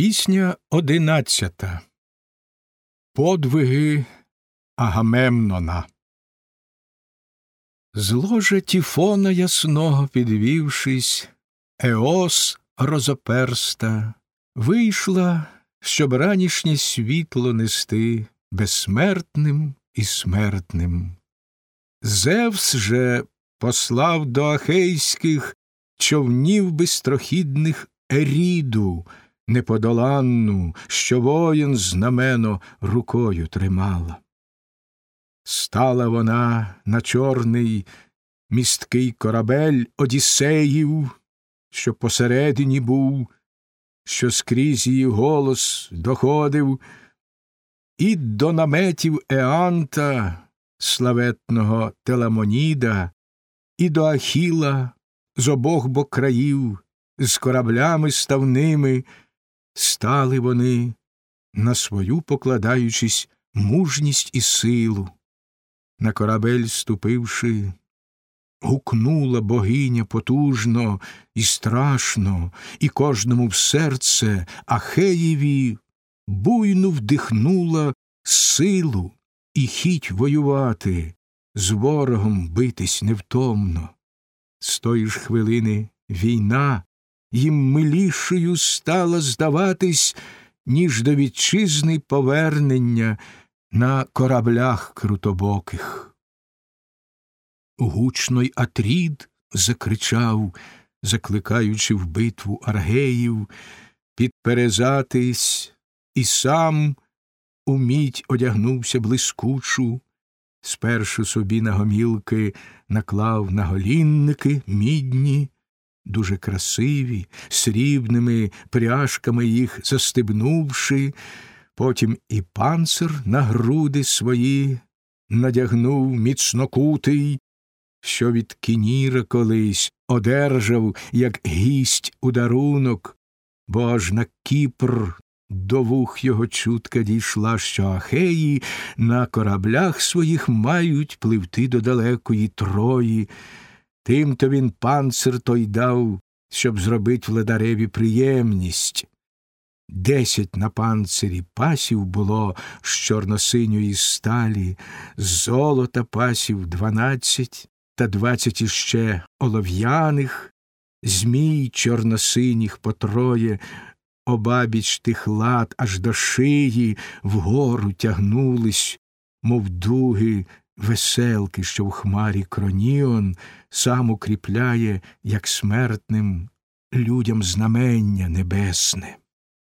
Пісня одинадцята. Подвиги Агамемнона. З ложа Тіфона ясного підвівшись, Еос розоперста вийшла, щоб ранішнє світло нести безсмертним і смертним. Зевс же послав до ахейських човнів бистрохідних Еріду, неподоланну, що воїн знамено рукою тримала. Стала вона на чорний місткий корабель Одіссеїв, що посередині був, що скрізь її голос доходив, і до наметів Еанта, славетного Теламоніда, і до Ахіла з обох бок країв, з кораблями ставними, стали вони, на свою покладаючись мужність і силу. На корабель ступивши, гукнула богиня потужно і страшно, і кожному в серце Ахеєві буйну вдихнула силу і хіть воювати, з ворогом битись невтомно. З тої ж хвилини війна їм милішою стала здаватись, ніж до вітчизни повернення на кораблях крутобоких. Гучно й Атрід закричав, закликаючи в битву аргеїв, підперезатись, і сам уміть одягнувся блискучу, спершу собі на гомілки наклав наголінники мідні, дуже красиві, срібними пряжками їх застебнувши, потім і панцир на груди свої надягнув міцнокутий, що від кініра колись одержав, як гість у дарунок, бо аж на Кіпр до вух його чутка дійшла, що Ахеї на кораблях своїх мають пливти до далекої Трої. Тим то він панцир той дав, щоб зробить владареві приємність. Десять на панцирі пасів було з чорносиньої сталі, з золота пасів дванадцять та двадцять іще олов'яних, змій чорносиніх по троє, обабіч тих лад аж до шиї вгору тягнулись, мов дуги веселки, що в хмарі кроніон сам укріпляє, як смертним людям знамення небесне.